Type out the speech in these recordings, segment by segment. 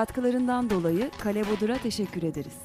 Katkılarından dolayı Kale Bodur'a teşekkür ederiz.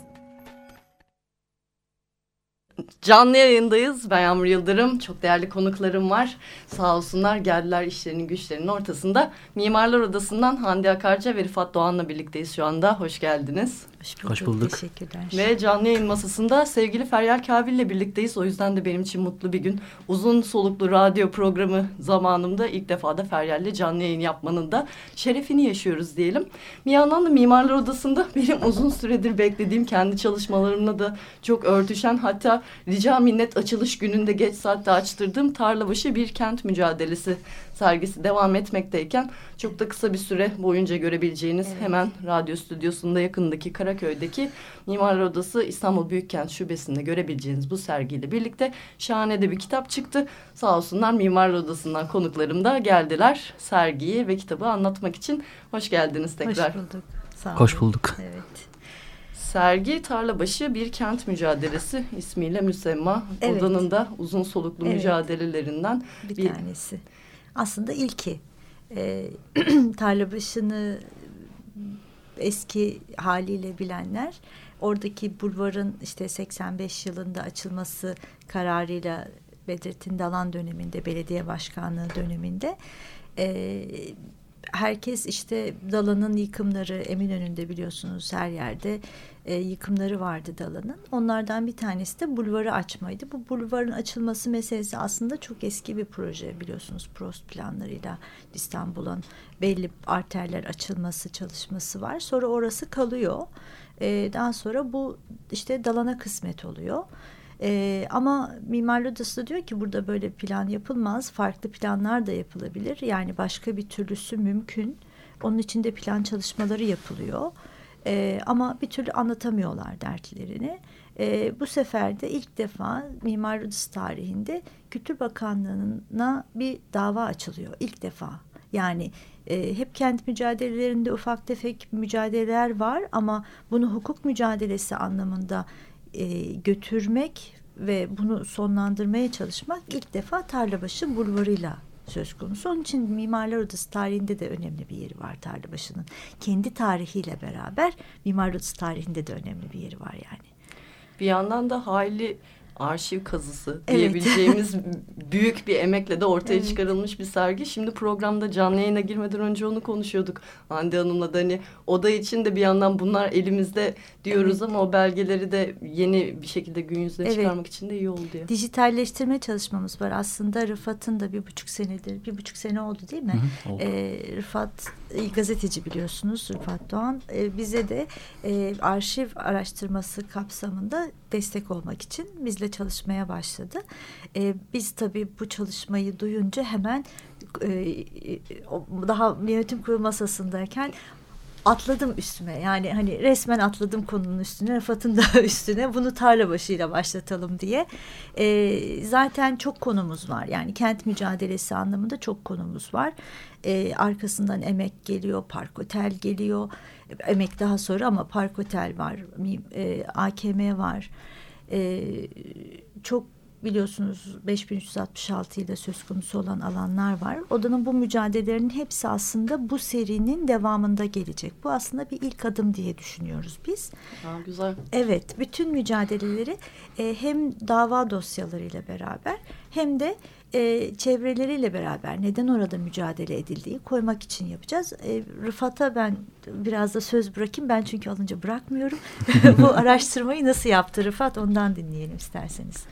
Canlı yayındayız. Ben Yağmur Yıldırım. Çok değerli konuklarım var. Sağ olsunlar geldiler işlerinin güçlerinin ortasında. Mimarlar Odası'ndan Hande Akarca ve Rifat Doğan'la birlikteyiz şu anda. Hoş geldiniz. Hoş bulduk. Hoş bulduk. Teşekkürler. Ve canlı yayın masasında sevgili Feryal Kabil ile birlikteyiz. O yüzden de benim için mutlu bir gün. Uzun soluklu radyo programı zamanımda ilk defa da Feryal'le canlı yayın yapmanın da şerefini yaşıyoruz diyelim. Bir yandan da Mimarlar Odası'nda benim uzun süredir beklediğim kendi çalışmalarımla da çok örtüşen hatta rica minnet açılış gününde geç saatte açtırdığım Tarlabaşı Bir Kent Mücadelesi sergisi devam etmekteyken çok da kısa bir süre boyunca görebileceğiniz Evet. hemen radyo stüdyosunda yakındaki Karaköy'deki Mimarlar Odası İstanbul Büyükkent Şubesi'nde görebileceğiniz bu sergiyle birlikte şahane de bir kitap çıktı. Sağ olsunlar Mimarlar Odası'ndan konuklarım da geldiler sergiyi ve kitabı anlatmak için. Hoş geldiniz tekrar. Hoş bulduk. Sağ olun. Hoş bulduk. Evet. Sergi Tarlabaşı Bir Kent Mücadelesi ismiyle müsemma. Evet. Odanın da uzun soluklu Evet. mücadelelerinden Bir, Bir- tanesi. Aslında ilki. Ee, Tarlabaşı'nı eski haliyle bilenler oradaki bulvarın işte 85 yılında açılması kararıyla Bedrettin Dalan döneminde belediye başkanlığı döneminde e, herkes işte Dalan'ın yıkımları Eminönü'nde biliyorsunuz her yerde e, yıkımları vardı Dalan'ın. Onlardan bir tanesi de bulvarı açmaydı. Bu bulvarın açılması meselesi aslında çok eski bir proje biliyorsunuz Prost planlarıyla İstanbul'un belli arterler açılması çalışması var. Sonra orası kalıyor. E, daha sonra bu işte Dalan'a kısmet oluyor. Ee, ama Mimarlar Odası da diyor ki burada böyle plan yapılmaz. Farklı planlar da yapılabilir. Yani başka bir türlüsü mümkün. Onun için de plan çalışmaları yapılıyor. Ee, ama bir türlü anlatamıyorlar dertlerini. Ee, bu sefer de ilk defa Mimarlar Odası tarihinde Kültür Bakanlığı'na bir dava açılıyor. İlk defa. Yani e, hep kent mücadelelerinde ufak tefek mücadeleler var ama bunu hukuk mücadelesi anlamında e, götürmek ve bunu sonlandırmaya çalışmak ilk defa Tarlabaşı bulvarıyla söz konusu. Onun için Mimarlar Odası tarihinde de önemli bir yeri var Tarlabaşı'nın. Kendi tarihiyle beraber Mimarlar Odası tarihinde de önemli bir yeri var yani. bir yandan da hayli arşiv kazısı Evet. diyebileceğimiz büyük bir emekle de ortaya Evet. çıkarılmış bir sergi. Şimdi programda canlı yayına girmeden önce onu konuşuyorduk Hande Hanım'la da hani oda için de bir yandan bunlar elimizde diyoruz Evet. ama o belgeleri de yeni bir şekilde gün yüzüne Evet. çıkarmak için de iyi oldu diye. Dijitalleştirme çalışmamız var. Aslında Rıfat'ın da bir buçuk senedir, bir buçuk sene oldu değil mi? Hı hı, oldu. Ee, Rıfat gazeteci biliyorsunuz Rıfat Doğan. Ee, bize de e, arşiv araştırması kapsamında destek olmak için bizle çalışmaya başladı. Ee, biz tabii bu çalışmayı duyunca hemen e, e, daha yönetim kurulu masasındayken atladım üstüme. Yani hani resmen atladım konunun üstüne, Rıfat'ın da üstüne. Bunu tarla başıyla başlatalım diye. Ee, zaten çok konumuz var. Yani kent mücadelesi anlamında çok konumuz var. Ee, arkasından emek geliyor, park otel geliyor. Emek daha sonra ama park otel var, e, AKM var. Ee, çok biliyorsunuz 5366 ile söz konusu olan alanlar var. Odanın bu mücadelelerinin hepsi aslında bu serinin devamında gelecek. Bu aslında bir ilk adım diye düşünüyoruz biz. Ha, güzel. Evet, bütün mücadeleleri e, hem dava dosyalarıyla beraber hem de e, çevreleriyle beraber neden orada mücadele edildiği koymak için yapacağız. E, Rıfat'a ben biraz da söz bırakayım. Ben çünkü alınca bırakmıyorum. Bu araştırmayı nasıl yaptı Rıfat ondan dinleyelim isterseniz.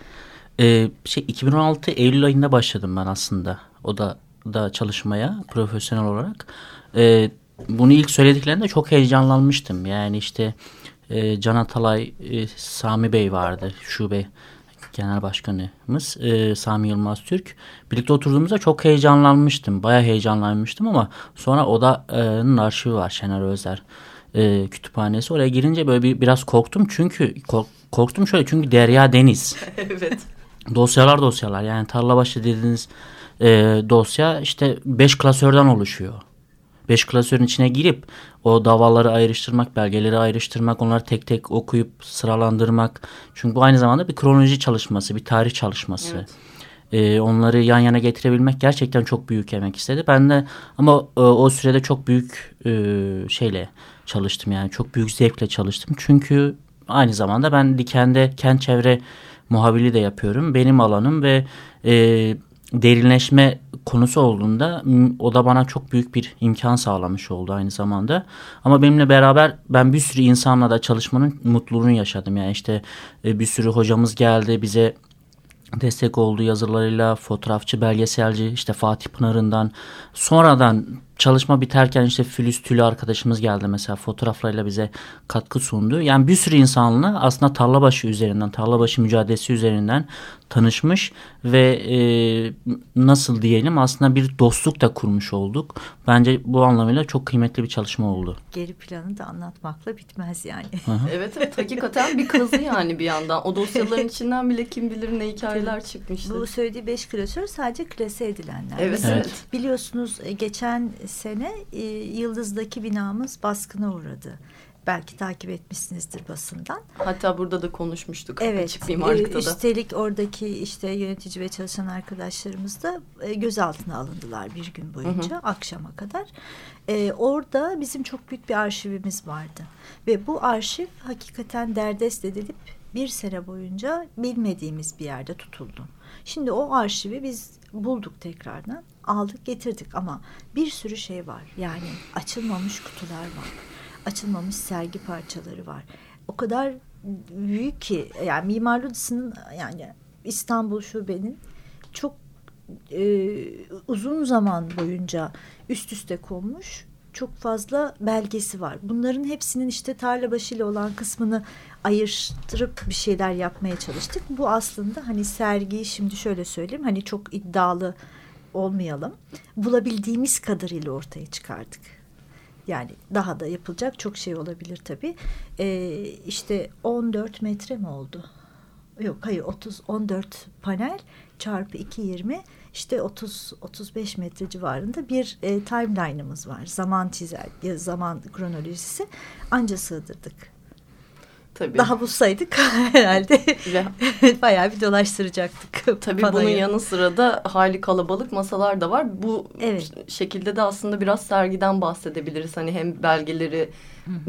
Ee, şey 2016 Eylül ayında başladım ben aslında. O da da çalışmaya profesyonel olarak. Ee, bunu ilk söylediklerinde çok heyecanlanmıştım. Yani işte e, Can Atalay, e, Sami Bey vardı şube genel başkanımız e, Sami Yılmaz Türk. Birlikte oturduğumuzda çok heyecanlanmıştım. Bayağı heyecanlanmıştım ama sonra odanın arşivi var Şener Özer e, kütüphanesi. Oraya girince böyle bir biraz korktum çünkü kork, korktum şöyle çünkü derya deniz. evet. Dosyalar dosyalar yani tarlabaşı dediğiniz e, dosya işte beş klasörden oluşuyor. Beş klasörün içine girip o davaları ayrıştırmak, belgeleri ayrıştırmak, onları tek tek okuyup sıralandırmak. Çünkü bu aynı zamanda bir kronoloji çalışması, bir tarih çalışması. Evet. Ee, onları yan yana getirebilmek gerçekten çok büyük emek istedi. Ben de ama e, o sürede çok büyük e, şeyle çalıştım yani çok büyük zevkle çalıştım. Çünkü aynı zamanda ben Diken'de kent çevre muhabirliği de yapıyorum. Benim alanım ve e, derinleşme konusu olduğunda o da bana çok büyük bir imkan sağlamış oldu aynı zamanda. Ama benimle beraber ben bir sürü insanla da çalışmanın mutluluğunu yaşadım. Yani işte e, bir sürü hocamız geldi bize destek oldu yazılarıyla fotoğrafçı belgeselci işte Fatih Pınar'ından sonradan çalışma biterken işte Fülüs Tülü arkadaşımız geldi mesela fotoğraflarıyla bize katkı sundu. Yani bir sürü insanla aslında tarlabaşı üzerinden tarlabaşı mücadelesi üzerinden tanışmış ve e, nasıl diyelim aslında bir dostluk da kurmuş olduk. Bence bu anlamıyla çok kıymetli bir çalışma oldu. Geri planı da anlatmakla bitmez yani. Evet evet hakikaten bir kazı yani bir yandan. O dosyaların içinden bile kim bilir ne hikayeler çıkmıştı. Bu söylediği beş klasör sadece klase edilenler. Evet evet. Biliyorsunuz e, geçen sene e, Yıldız'daki binamız baskına uğradı. Belki takip etmişsinizdir basından. Hatta burada da konuşmuştuk Evet. açık mimarlıkta e, da. Üstelik oradaki işte yönetici ve çalışan arkadaşlarımız da e, gözaltına alındılar bir gün boyunca akşama kadar. E, orada bizim çok büyük bir arşivimiz vardı. Ve bu arşiv hakikaten derdest edilip bir sene boyunca bilmediğimiz bir yerde tutuldu. Şimdi o arşivi biz bulduk tekrardan aldık getirdik ama bir sürü şey var. Yani açılmamış kutular var. Açılmamış sergi parçaları var. O kadar büyük ki yani Mimarlı Odası'nın yani İstanbul Şube'nin çok e, uzun zaman boyunca üst üste konmuş çok fazla belgesi var. Bunların hepsinin işte tarla başıyla olan kısmını ayırtırıp bir şeyler yapmaya çalıştık. Bu aslında hani sergiyi şimdi şöyle söyleyeyim hani çok iddialı olmayalım. Bulabildiğimiz kadarıyla ortaya çıkardık. Yani daha da yapılacak çok şey olabilir tabii. Ee, işte 14 metre mi oldu? Yok hayır 30 14 panel çarpı 220 işte 30 35 metre civarında bir e, timeline'ımız var. Zaman çizer, ya zaman kronolojisi anca sığdırdık. Tabii. Daha bulsaydık herhalde bayağı bir dolaştıracaktık. Tabii bunun panayı. yanı sıra da hali kalabalık masalar da var. Bu Evet. şekilde de aslında biraz sergiden bahsedebiliriz. Hani hem belgeleri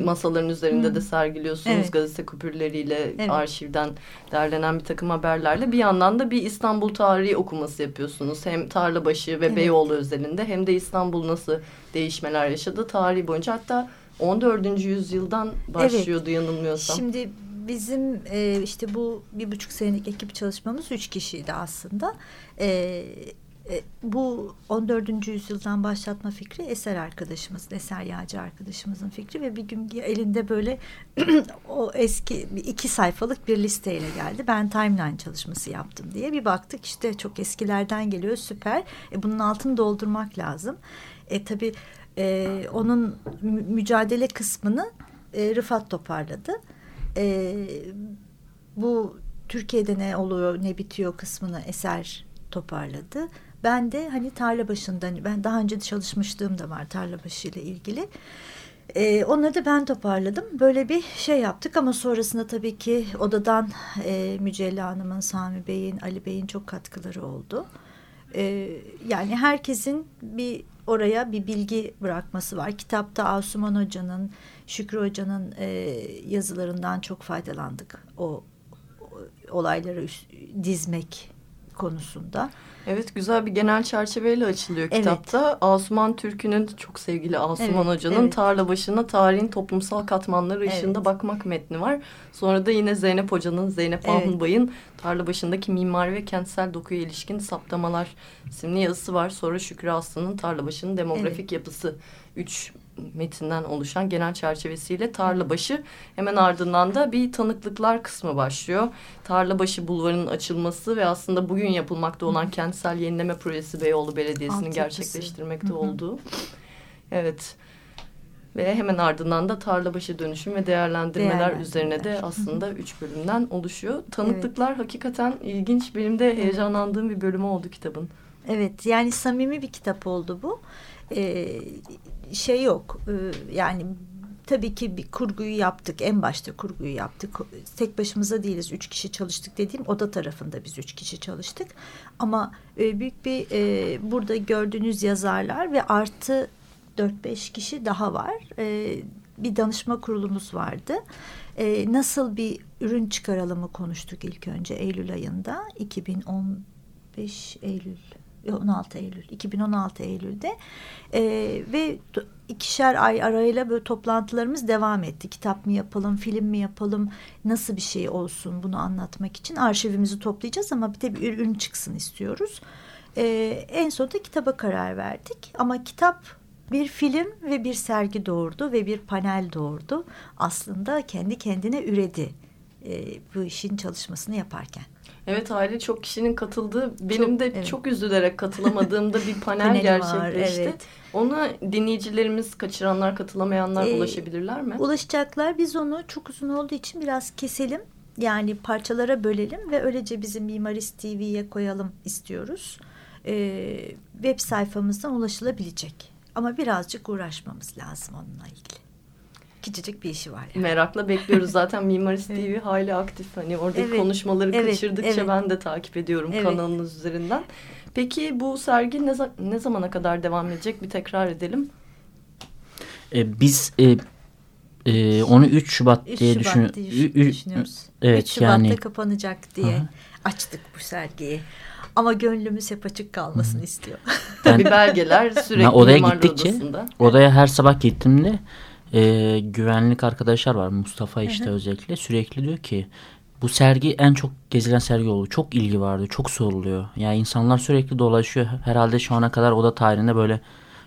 masaların üzerinde de sergiliyorsunuz. Evet. Gazete kupürleriyle, Evet. arşivden derlenen bir takım haberlerle. Bir yandan da bir İstanbul tarihi okuması yapıyorsunuz. Hem Tarlabaşı ve Evet. Beyoğlu özelinde hem de İstanbul nasıl değişmeler yaşadı tarihi boyunca. Hatta 14. yüzyıldan başlıyordu yanılmıyorsam. Şimdi bizim e, işte bu bir buçuk senelik ekip çalışmamız üç kişiydi aslında. E, e, bu 14. yüzyıldan başlatma fikri Eser arkadaşımız, Eser Yağcı arkadaşımızın fikri ve bir gün elinde böyle o eski iki sayfalık bir listeyle geldi. Ben timeline çalışması yaptım diye bir baktık işte çok eskilerden geliyor süper. E, bunun altını doldurmak lazım. E tabii e, onun mü- mücadele kısmını e, Rıfat toparladı. E, bu Türkiye'de ne oluyor ne bitiyor kısmını Eser toparladı. Ben de hani tarla başında ben daha önce çalışmışlığım da var tarla başı ile ilgili. E, onları da ben toparladım. Böyle bir şey yaptık ama sonrasında tabii ki odadan e, Mücella Hanım'ın, Sami Bey'in, Ali Bey'in çok katkıları oldu. E, yani herkesin bir oraya bir bilgi bırakması var. Kitapta Asuman Hoca'nın, Şükrü Hoca'nın e, yazılarından çok faydalandık. O, o olayları dizmek konusunda. Evet güzel bir genel çerçeveyle açılıyor Evet. kitapta. Asuman Türkü'nün çok sevgili Asuman Evet, Hoca'nın evet. tarla başına tarihin toplumsal katmanları ışığında Evet. bakmak metni var. Sonra da yine Zeynep Hoca'nın, Zeynep Evet. Ahunbay'ın tarla başındaki mimari ve kentsel dokuya ilişkin saptamalar isimli yazısı var. Sonra Şükrü Aslan'ın tarla başının demografik yapısı. Üç metinden oluşan genel çerçevesiyle Tarlabaşı hemen ardından da bir tanıklıklar kısmı başlıyor. Tarlabaşı Bulvarı'nın açılması ve aslında bugün yapılmakta olan kentsel yenileme projesi Beyoğlu Belediyesi'nin gerçekleştirmekte Hı hı. olduğu. Evet. Ve hemen ardından da tarlabaşı dönüşüm ve değerlendirmeler, Değerlendirmeler. üzerine de aslında üç bölümden oluşuyor. Tanıklıklar hakikaten ilginç. Benim de heyecanlandığım bir bölümü oldu kitabın. Evet yani samimi bir kitap oldu bu. Ee, şey yok ee, yani tabii ki bir kurguyu yaptık en başta kurguyu yaptık. Tek başımıza değiliz üç kişi çalıştık dediğim oda tarafında biz üç kişi çalıştık. Ama e, büyük bir e, burada gördüğünüz yazarlar ve artı 4-5 kişi daha var. E, bir danışma kurulumuz vardı. E, nasıl bir ürün çıkaralımı konuştuk ilk önce Eylül ayında 2015 Eylül 16 Eylül 2016 Eylül'de E, ve ikişer ay arayla böyle toplantılarımız devam etti. Kitap mı yapalım, film mi yapalım, nasıl bir şey olsun bunu anlatmak için arşivimizi toplayacağız ama bir de bir ürün çıksın istiyoruz. E, en sonunda kitaba karar verdik ama kitap bir film ve bir sergi doğurdu ve bir panel doğurdu. Aslında kendi kendine üredi e, bu işin çalışmasını yaparken. Evet aile çok kişinin katıldığı benim Çok, de evet. çok üzülerek katılamadığımda bir panel Paneli gerçekleşti. var, evet. Ona dinleyicilerimiz kaçıranlar katılamayanlar Ee, ulaşabilirler mi? Ulaşacaklar biz onu çok uzun olduğu için biraz keselim. Yani parçalara bölelim ve öylece bizim Mimarist TV'ye koyalım istiyoruz. Ee, web sayfamızdan ulaşılabilecek. Ama birazcık uğraşmamız lazım onunla ilgili. Küçücük bir işi var yani. Merakla bekliyoruz zaten Mimarist TV hayli aktif. Hani oradaki Evet, konuşmaları evet, kaçırdıkça evet. ben de takip ediyorum Evet. kanalınız üzerinden. Peki bu sergi ne, ne zamana kadar devam edecek? Bir tekrar edelim. E, biz e, e, onu 3 Şubat 3 diye ü- düşünüyoruz. Evet 3 Şubat'ta yani kapanacak diye Aha. açtık bu sergiyi. Ama gönlümüz hep açık kalmasını istiyor. Tabii belgeler sürekli Ben odaya gittikçe Odası'nda. odaya her sabah gittiğimde e, güvenlik arkadaşlar var. Mustafa işte özellikle sürekli diyor ki bu sergi en çok gezilen sergi oldu. Çok ilgi vardı. Çok soruluyor. Yani insanlar sürekli dolaşıyor. Herhalde şu ana kadar oda tarihinde böyle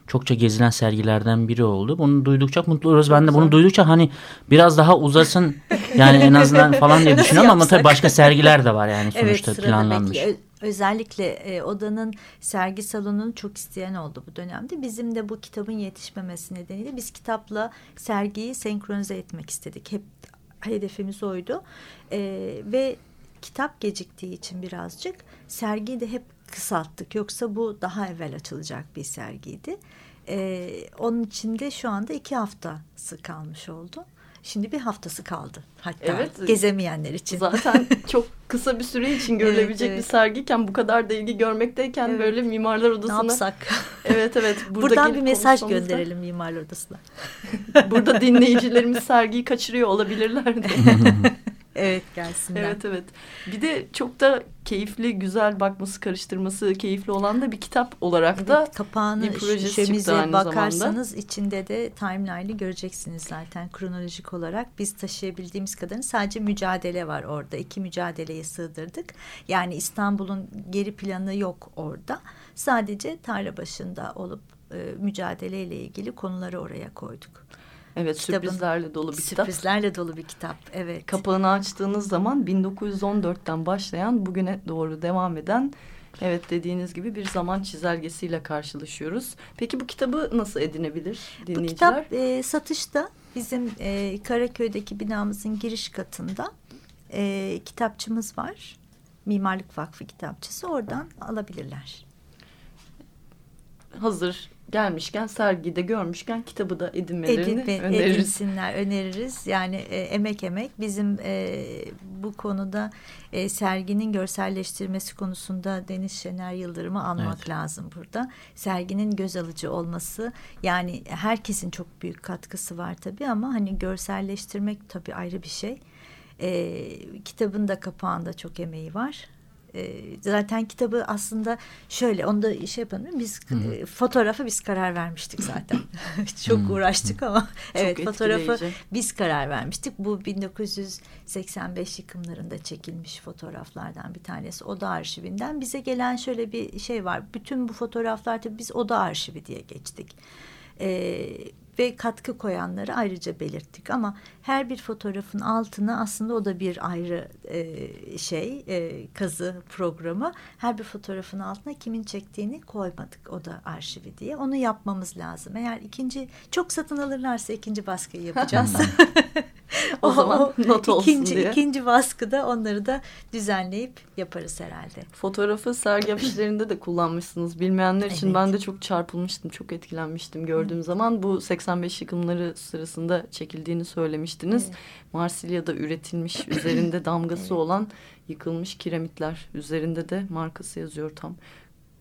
çokça gezilen sergilerden biri oldu. Bunu duydukça mutlu oluyoruz. Ben de bunu duydukça hani biraz daha uzasın yani en azından falan diye düşünüyorum ama tabii başka sergiler de var yani sonuçta sırada planlanmış. bekliyor. Özellikle e, odanın sergi salonunu çok isteyen oldu bu dönemde. Bizim de bu kitabın yetişmemesi nedeniyle biz kitapla sergiyi senkronize etmek istedik. Hep hedefimiz oydu. E, ve kitap geciktiği için birazcık sergiyi de hep kısalttık. Yoksa bu daha evvel açılacak bir sergiydi. E, onun için de şu anda iki haftası kalmış oldu. Şimdi bir haftası kaldı hatta Evet. gezemeyenler için. Zaten çok kısa bir süre için görülebilecek evet. bir sergiyken bu kadar da ilgi görmekteyken Evet. böyle Mimarlar ne Odası'na yapsak? Evet evet. Burada Buradan bir mesaj gönderelim Mimarlar Odası'na. Burada dinleyicilerimiz sergiyi kaçırıyor olabilirler de. Evet gelsinler. evet evet. Bir de çok da keyifli, güzel bakması, karıştırması keyifli olan da bir kitap olarak da Evet, kapağını bir projesi şişemize bakarsanız içinde de timeline'ı göreceksiniz zaten kronolojik olarak. Biz taşıyabildiğimiz kadarını sadece mücadele var orada. İki mücadeleyi sığdırdık. Yani İstanbul'un geri planı yok orada. Sadece tarla başında olup e, mücadeleyle ilgili konuları oraya koyduk. Evet kitabın sürprizlerle dolu bir kitap. Sürprizlerle dolu bir kitap. Evet. Kapağını açtığınız zaman 1914'ten başlayan bugüne doğru devam eden evet dediğiniz gibi bir zaman çizelgesiyle karşılaşıyoruz. Peki bu kitabı nasıl edinebilir Bu dinleyiciler? kitap e, satışta bizim e, Karaköy'deki binamızın giriş katında e, kitapçımız var. Mimarlık Vakfı kitapçısı oradan alabilirler. Hazır gelmişken sergide görmüşken kitabı da edinmelerini Edin, öneririz. edinsinler, öneririz. Yani e, emek emek bizim e, bu konuda e, serginin görselleştirmesi konusunda Deniz Şener Yıldırım'ı anmak Evet. lazım burada. Serginin göz alıcı olması yani herkesin çok büyük katkısı var tabii ama hani görselleştirmek tabii ayrı bir şey. E, kitabın da kapağında çok emeği var. E, zaten kitabı aslında şöyle onu da şey yapalım biz e, fotoğrafı biz karar vermiştik zaten. çok Hı. uğraştık ama evet fotoğrafı etkileyici. biz karar vermiştik. Bu 1985 yıkımlarında çekilmiş fotoğraflardan bir tanesi oda arşivinden. Bize gelen şöyle bir şey var. Bütün bu fotoğraflar tabii biz oda arşivi diye geçtik. Ee, ve katkı koyanları ayrıca belirttik. Ama her bir fotoğrafın altına aslında o da bir ayrı e, şey e, kazı programı. Her bir fotoğrafın altına kimin çektiğini koymadık o da arşivi diye. Onu yapmamız lazım. Eğer ikinci çok satın alırlarsa ikinci baskıyı yapacağız o, zaman not olsun ikinci, diye. ikinci baskıda onları da düzenleyip yaparız herhalde. Fotoğrafı sergi afişlerinde de kullanmışsınız. Bilmeyenler için Evet. ben de çok çarpılmıştım, çok etkilenmiştim gördüğüm zaman. Bu 85 yıkımları sırasında çekildiğini söylemiştiniz. Evet. Marsilya'da üretilmiş, üzerinde damgası olan yıkılmış kiremitler. Üzerinde de markası yazıyor tam.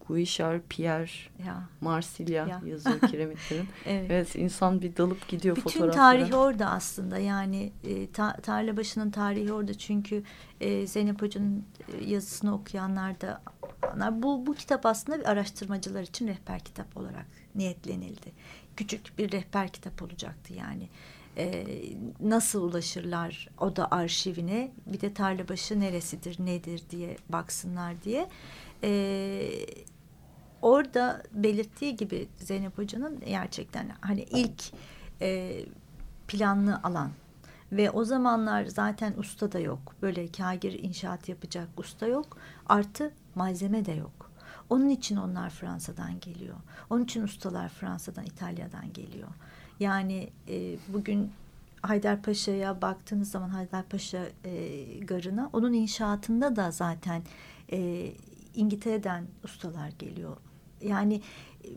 Guişar Pierre Ya, Marsilya Ya. yazıyor kiremitlerin. evet. Evet insan bir dalıp gidiyor Bütün fotoğraflara. tarihi orada aslında yani e, ta, Tarlabaşı'nın tarihi orada çünkü e, Zeynep Hoca'nın e, yazısını okuyanlar da bu, bu kitap aslında bir araştırmacılar için rehber kitap olarak niyetlenildi. Küçük bir rehber kitap olacaktı yani. E, nasıl ulaşırlar o da arşivine bir de Tarlabaşı neresidir nedir diye baksınlar diye. E, orada belirttiği gibi Zeynep Hoca'nın gerçekten hani ilk e, planlı alan ve o zamanlar zaten usta da yok. Böyle kagir inşaat yapacak usta yok. Artı malzeme de yok. Onun için onlar Fransa'dan geliyor. Onun için ustalar Fransa'dan, İtalya'dan geliyor. Yani e, bugün Haydarpaşa'ya baktığınız zaman Haydarpaşa e, garına onun inşaatında da zaten e, İngiltere'den ustalar geliyor. Yani e,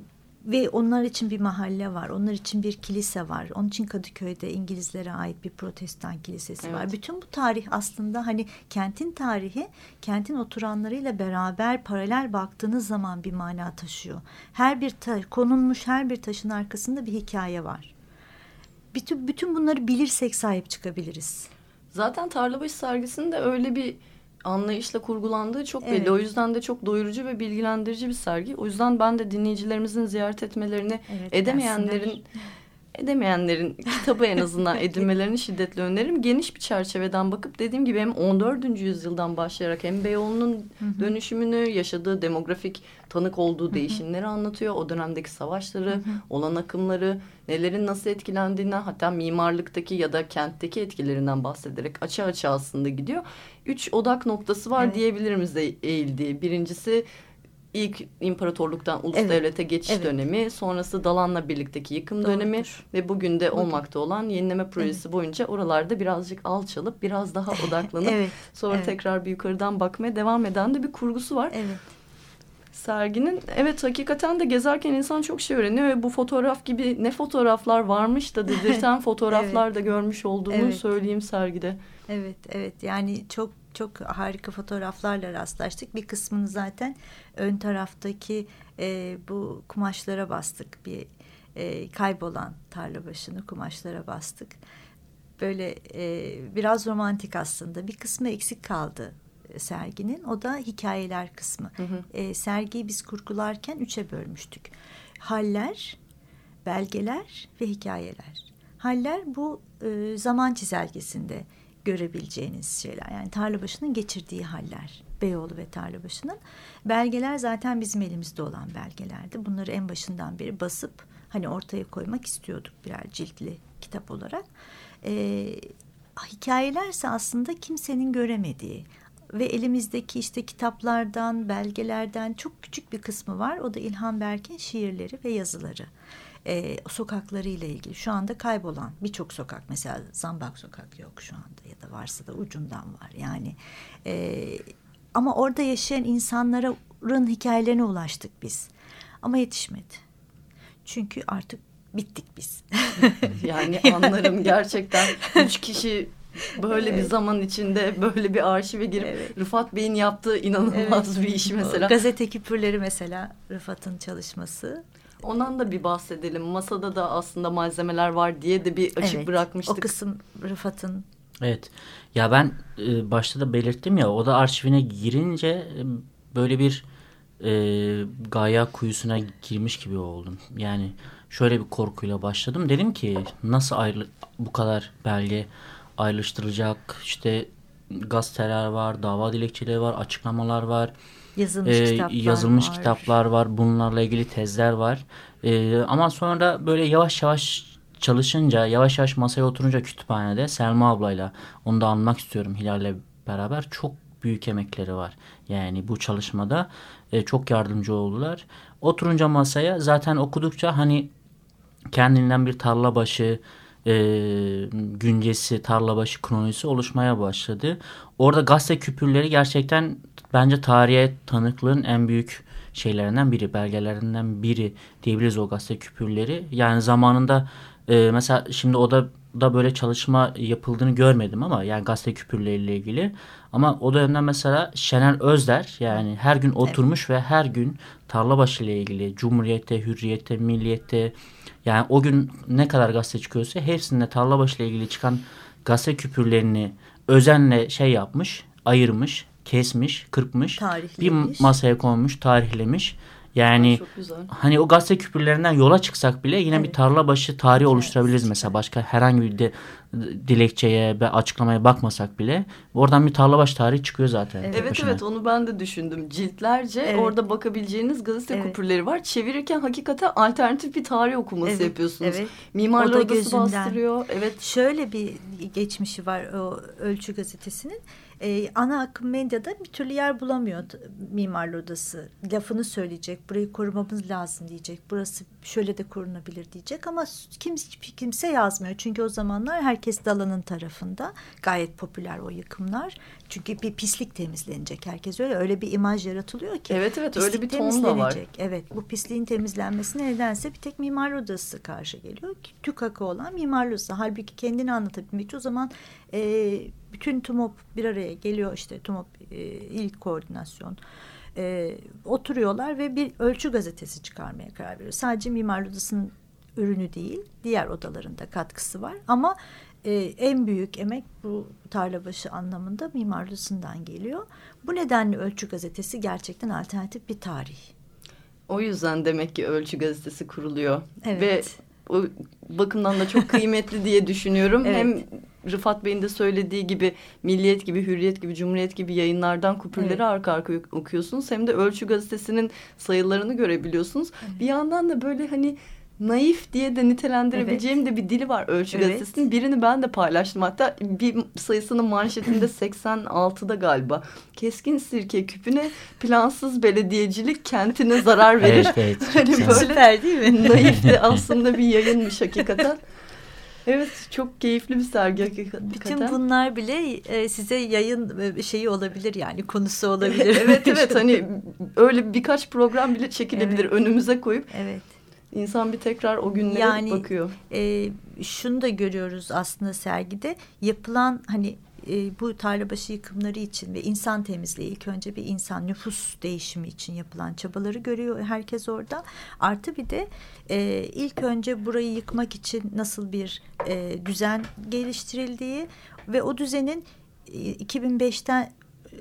ve onlar için bir mahalle var. Onlar için bir kilise var. Onun için Kadıköy'de İngilizlere ait bir protestan kilisesi var. Evet. Bütün bu tarih aslında hani kentin tarihi kentin oturanlarıyla beraber paralel baktığınız zaman bir mana taşıyor. Her bir ta- konulmuş her bir taşın arkasında bir hikaye var. Bütün, bütün bunları bilirsek sahip çıkabiliriz. Zaten Tarlabaşı sergisinde öyle bir anlayışla kurgulandığı çok belli. Evet. O yüzden de çok doyurucu ve bilgilendirici bir sergi. O yüzden ben de dinleyicilerimizin ziyaret etmelerini Evet, edemeyenlerin gelsinler. edemeyenlerin kitabı en azından edinmelerini şiddetle öneririm. Geniş bir çerçeveden bakıp dediğim gibi hem 14. yüzyıldan başlayarak hem Beyoğlu'nun dönüşümünü, yaşadığı demografik tanık olduğu değişimleri anlatıyor. O dönemdeki savaşları, olan akımları, nelerin nasıl etkilendiğinden hatta mimarlıktaki ya da kentteki etkilerinden bahsederek açı açı aslında gidiyor. Üç odak noktası var Evet. diyebilirim bize eğildiği. Birincisi ilk imparatorluktan ulus Evet, devlete geçiş evet. dönemi, sonrası Dalan'la birlikteki yıkım dönemi Doğrudur. ve bugün de olmakta olan yenileme projesi boyunca oralarda birazcık alçalıp biraz daha odaklanıp Evet, sonra evet. tekrar bir yukarıdan bakmaya devam eden de bir kurgusu var. Evet. Serginin evet hakikaten de gezerken insan çok şey öğreniyor ve bu fotoğraf gibi ne fotoğraflar varmış da dedirten fotoğraflar da görmüş olduğumu Evet. söyleyeyim sergide. Evet, evet. Yani çok çok harika fotoğraflarla rastlaştık. Bir kısmını zaten ön taraftaki e, bu kumaşlara bastık. Bir e, kaybolan tarla başını kumaşlara bastık. Böyle e, biraz romantik aslında. Bir kısmı eksik kaldı serginin. O da hikayeler kısmı. Hı hı. E, sergiyi biz kurgularken üçe bölmüştük. Haller, belgeler ve hikayeler. Haller bu e, zaman çizelgesinde görebileceğiniz şeyler. Yani Tarlabaşı'nın geçirdiği haller. Beyoğlu ve Tarlabaşı'nın. Belgeler zaten bizim elimizde olan belgelerdi. Bunları en başından beri basıp hani ortaya koymak istiyorduk birer ciltli kitap olarak. E, hikayelerse aslında kimsenin göremediği ve elimizdeki işte kitaplardan, belgelerden çok küçük bir kısmı var. O da İlhan Berk'in şiirleri ve yazıları. Ee, sokaklarıyla ilgili. Şu anda kaybolan birçok sokak mesela Zambak Sokak yok şu anda ya da varsa da ucundan var. Yani e, ama orada yaşayan insanların hikayelerine ulaştık biz. Ama yetişmedi. Çünkü artık bittik biz. Yani anlarım gerçekten üç kişi böyle bir zaman içinde böyle bir arşive girip Evet. Rıfat Bey'in yaptığı inanılmaz bir iş mesela. Gazete küpürleri mesela Rıfat'ın çalışması. Ondan da bir bahsedelim. Masada da aslında malzemeler var diye de bir açık Evet, bırakmıştık. O kısım Rıfat'ın Evet. Ya ben e, başta da belirttim ya o da arşivine girince e, böyle bir e, gaya kuyusuna girmiş gibi oldum. Yani şöyle bir korkuyla başladım. Dedim ki nasıl ayrı, bu kadar belge ayrıştırılacak? İşte gazeteler var, dava dilekçeleri var, açıklamalar var. Yazılmış e, kitaplar yazılmış var. kitaplar var. Bunlarla ilgili tezler var. E, ama sonra böyle yavaş yavaş çalışınca yavaş yavaş masaya oturunca kütüphanede Selma ablayla onu da anmak istiyorum Hilal'le beraber çok büyük emekleri var. Yani bu çalışmada e, çok yardımcı oldular. Oturunca masaya zaten okudukça hani kendinden bir tarla başı e, güncesi, tarla başı kronolojisi oluşmaya başladı. Orada gazete küpürleri gerçekten bence tarihe tanıklığın en büyük şeylerinden biri, belgelerinden biri diyebiliriz o gazete küpürleri. Yani zamanında e, mesela şimdi o da da böyle çalışma yapıldığını görmedim ama yani gazete küpürleriyle ilgili. Ama o dönemden mesela Şener Özder yani her gün oturmuş evet. ve her gün tarlabaşı ile ilgili Cumhuriyette, Hürriyette, Milliyette yani o gün ne kadar gazete çıkıyorsa hepsinde tarlabaşı ile ilgili çıkan gazete küpürlerini özenle şey yapmış, ayırmış, kesmiş, kırpmış. Bir masaya konmuş, tarihlemiş. Yani hani o gazete küpürlerinden yola çıksak bile yine evet. bir tarla başı tarihi evet. oluşturabiliriz mesela başka herhangi bir de, dilekçeye ve açıklamaya bakmasak bile oradan bir tarla başı tarihi çıkıyor zaten. Evet evet, evet onu ben de düşündüm. Ciltlerce evet. orada bakabileceğiniz gazete evet. küpürleri var. Çevirirken hakikaten alternatif bir tarih okuması evet. yapıyorsunuz. Evet. Mimarlar Odası gözünden. bastırıyor. Evet. Şöyle bir geçmişi var o Ölçü gazetesinin e, ana akım medyada bir türlü yer bulamıyor mimarlı odası. Lafını söyleyecek, burayı korumamız lazım diyecek, burası şöyle de korunabilir diyecek ama kimse, kimse yazmıyor. Çünkü o zamanlar herkes dalanın tarafında. Gayet popüler o yıkımlar. Çünkü bir pislik temizlenecek. Herkes öyle öyle bir imaj yaratılıyor ki. Evet evet öyle bir ton da var. Evet bu pisliğin temizlenmesine nedense bir tek mimar odası karşı geliyor. TÜKAK'ı olan mimarlı odası. Halbuki kendini anlatabilmek için o zaman e, bütün TUMOP bir araya geliyor işte TUMOP e, ilk koordinasyon e, oturuyorlar ve bir ölçü gazetesi çıkarmaya karar veriyor. Sadece Mimar Odası'nın ürünü değil, diğer odalarında katkısı var ama e, en büyük emek bu tarlabaşı anlamında Mimar Odası'ndan geliyor. Bu nedenle Ölçü Gazetesi gerçekten alternatif bir tarih. O yüzden demek ki Ölçü Gazetesi kuruluyor. Evet. Ve o bakımdan da çok kıymetli diye düşünüyorum. Evet. Hem Rıfat Bey'in de söylediği gibi Milliyet gibi, Hürriyet gibi, Cumhuriyet gibi yayınlardan kupürleri evet. arka arka okuyorsunuz. Hem de Ölçü Gazetesi'nin sayılarını görebiliyorsunuz. Evet. Bir yandan da böyle hani naif diye de nitelendirebileceğim evet. de bir dili var Ölçü evet. Gazetesi'nin. Birini ben de paylaştım. Hatta bir sayısının manşetinde 86'da galiba. Keskin sirke küpüne plansız belediyecilik kentine zarar verir. Evet, evet. hani böyle Süper değil mi? naif de aslında bir yayınmış hakikaten. Evet çok keyifli bir sergi hakikaten. Bütün bunlar bile e, size yayın e, şeyi olabilir yani konusu olabilir. evet evet hani öyle birkaç program bile çekilebilir evet. önümüze koyup. Evet. İnsan bir tekrar o günlere yani, bakıyor. E, şunu da görüyoruz aslında sergide yapılan hani e, bu tarlabaşı yıkımları için ve insan temizliği ilk önce bir insan nüfus değişimi için yapılan çabaları görüyor herkes orada. Artı bir de e, ilk önce burayı yıkmak için nasıl bir e, düzen geliştirildiği ve o düzenin e, 2005'ten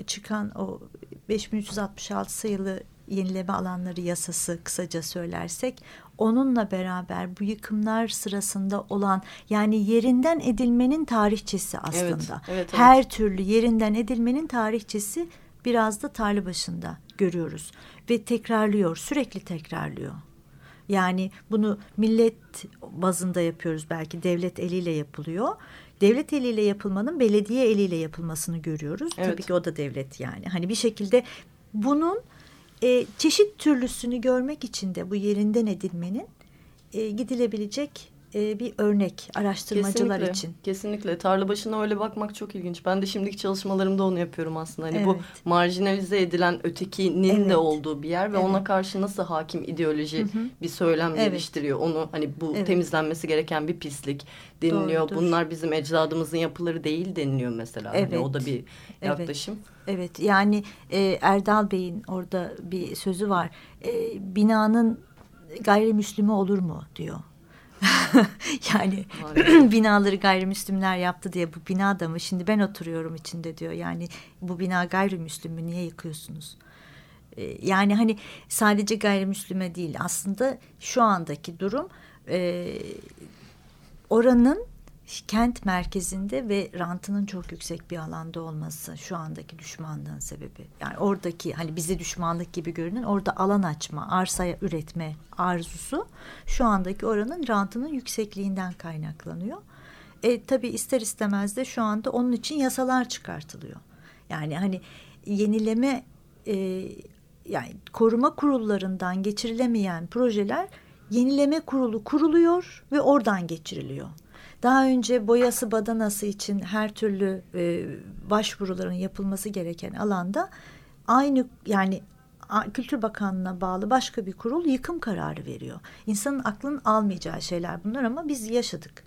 çıkan o 5366 sayılı yenileme alanları yasası kısaca söylersek onunla beraber bu yıkımlar sırasında olan yani yerinden edilmenin tarihçesi aslında. Evet, evet, evet. Her türlü yerinden edilmenin tarihçesi biraz da tarla başında görüyoruz ve tekrarlıyor, sürekli tekrarlıyor. Yani bunu millet bazında yapıyoruz belki devlet eliyle yapılıyor. Devlet eliyle yapılmanın belediye eliyle yapılmasını görüyoruz. Evet. Tabii ki o da devlet yani. Hani bir şekilde bunun e, çeşit türlüsünü görmek için de bu yerinden edilmenin e, gidilebilecek e, bir örnek araştırmacılar kesinlikle, için. Kesinlikle. Tarla başına öyle bakmak çok ilginç. Ben de şimdiki çalışmalarımda onu yapıyorum aslında. Hani evet. bu marjinalize edilen ötekinin evet. de olduğu bir yer ve evet. ona karşı nasıl hakim ideoloji hı hı. bir söylem evet. geliştiriyor. Onu hani bu evet. temizlenmesi gereken bir pislik deniliyor. Doğrudur. Bunlar bizim ecdadımızın yapıları değil deniliyor mesela. Evet. Hani o da bir yaklaşım. Evet. Evet yani e, Erdal Bey'in orada bir sözü var. E, binanın gayrimüslimi olur mu diyor. yani binaları gayrimüslimler yaptı diye bu bina da mı? Şimdi ben oturuyorum içinde diyor. Yani bu bina gayrimüslim mü? Niye yıkıyorsunuz? E, yani hani sadece gayrimüslime değil aslında şu andaki durum e, oranın kent merkezinde ve rantının çok yüksek bir alanda olması şu andaki düşmanlığın sebebi. Yani oradaki hani bize düşmanlık gibi görünen orada alan açma, arsaya üretme arzusu şu andaki oranın rantının yüksekliğinden kaynaklanıyor. E, tabii ister istemez de şu anda onun için yasalar çıkartılıyor. Yani hani yenileme e, yani koruma kurullarından geçirilemeyen projeler yenileme kurulu kuruluyor ve oradan geçiriliyor. Daha önce boyası badanası için her türlü e, başvuruların yapılması gereken alanda aynı yani Kültür Bakanlığı'na bağlı başka bir kurul yıkım kararı veriyor. İnsanın aklının almayacağı şeyler bunlar ama biz yaşadık.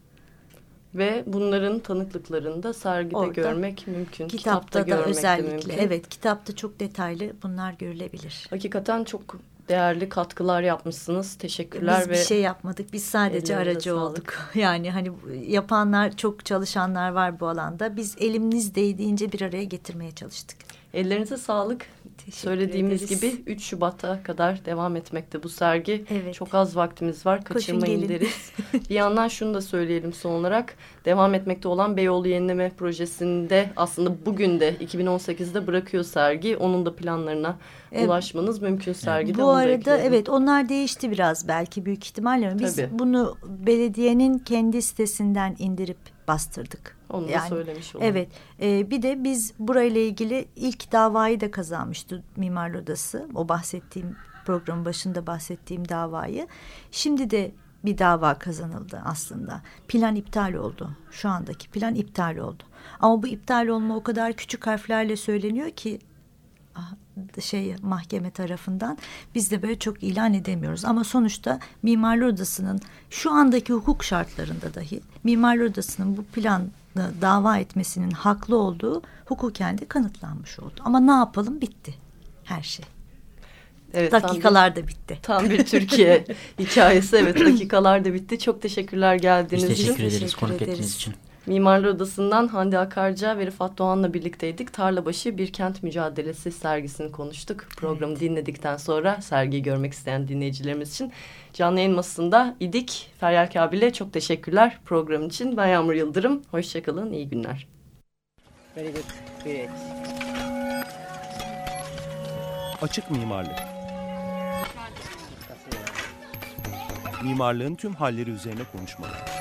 Ve bunların tanıklıklarını da sergide Orada, görmek mümkün. Kitapta, Kitapta da özellikle. de mümkün. Evet kitapta çok detaylı bunlar görülebilir. Hakikaten çok değerli katkılar yapmışsınız. Teşekkürler Biz ve bir şey yapmadık. Biz sadece aracı sağlık. olduk. Yani hani yapanlar çok çalışanlar var bu alanda. Biz elimiz değdiğince bir araya getirmeye çalıştık. Ellerinize sağlık. Teşekkür Söylediğimiz ederiz. gibi 3 Şubat'a kadar devam etmekte bu sergi. Evet. Çok az vaktimiz var. Kaçırmayın deriz. bir yandan şunu da söyleyelim son olarak. Devam etmekte olan Beyoğlu Yenileme Projesi'nde aslında bugün de 2018'de bırakıyor sergi. Onun da planlarına Evet. ulaşmanız mümkün sergide. Bu arada evet onlar değişti biraz belki büyük ihtimalle biz Tabii. bunu belediyenin kendi sitesinden indirip bastırdık. Onu da Yani, söylemiş olalım. Evet. Ee, bir de biz burayla ilgili ilk davayı da kazanmıştı Mimarlar Odası. O bahsettiğim programın başında bahsettiğim davayı. Şimdi de bir dava kazanıldı aslında. Plan iptal oldu. Şu andaki plan iptal oldu. Ama bu iptal olma o kadar küçük harflerle söyleniyor ki şey mahkeme tarafından biz de böyle çok ilan edemiyoruz. Ama sonuçta Mimarlar Odası'nın şu andaki hukuk şartlarında dahi Mimarlar Odası'nın bu planı dava etmesinin haklı olduğu hukuken de kanıtlanmış oldu. Ama ne yapalım bitti her şey. Evet, tam bir- Dakikalarda bitti. Tam bir Türkiye hikayesi. Evet dakikalar da bitti. Çok teşekkürler geldiğiniz için. teşekkür ederiz teşekkür konuk ettiğiniz için. Mimarlar Odası'ndan Hande Akarca ve Rıfat Doğan'la birlikteydik. Tarlabaşı Bir Kent Mücadelesi sergisini konuştuk. Programı dinledikten sonra sergiyi görmek isteyen dinleyicilerimiz için canlı yayın masasında idik. Feryal Kabil'e çok teşekkürler program için. Ben Yağmur Yıldırım. Hoşçakalın, iyi günler. Very good. Great. Açık mimarlık. Mimarlığın tüm halleri üzerine konuşmalar.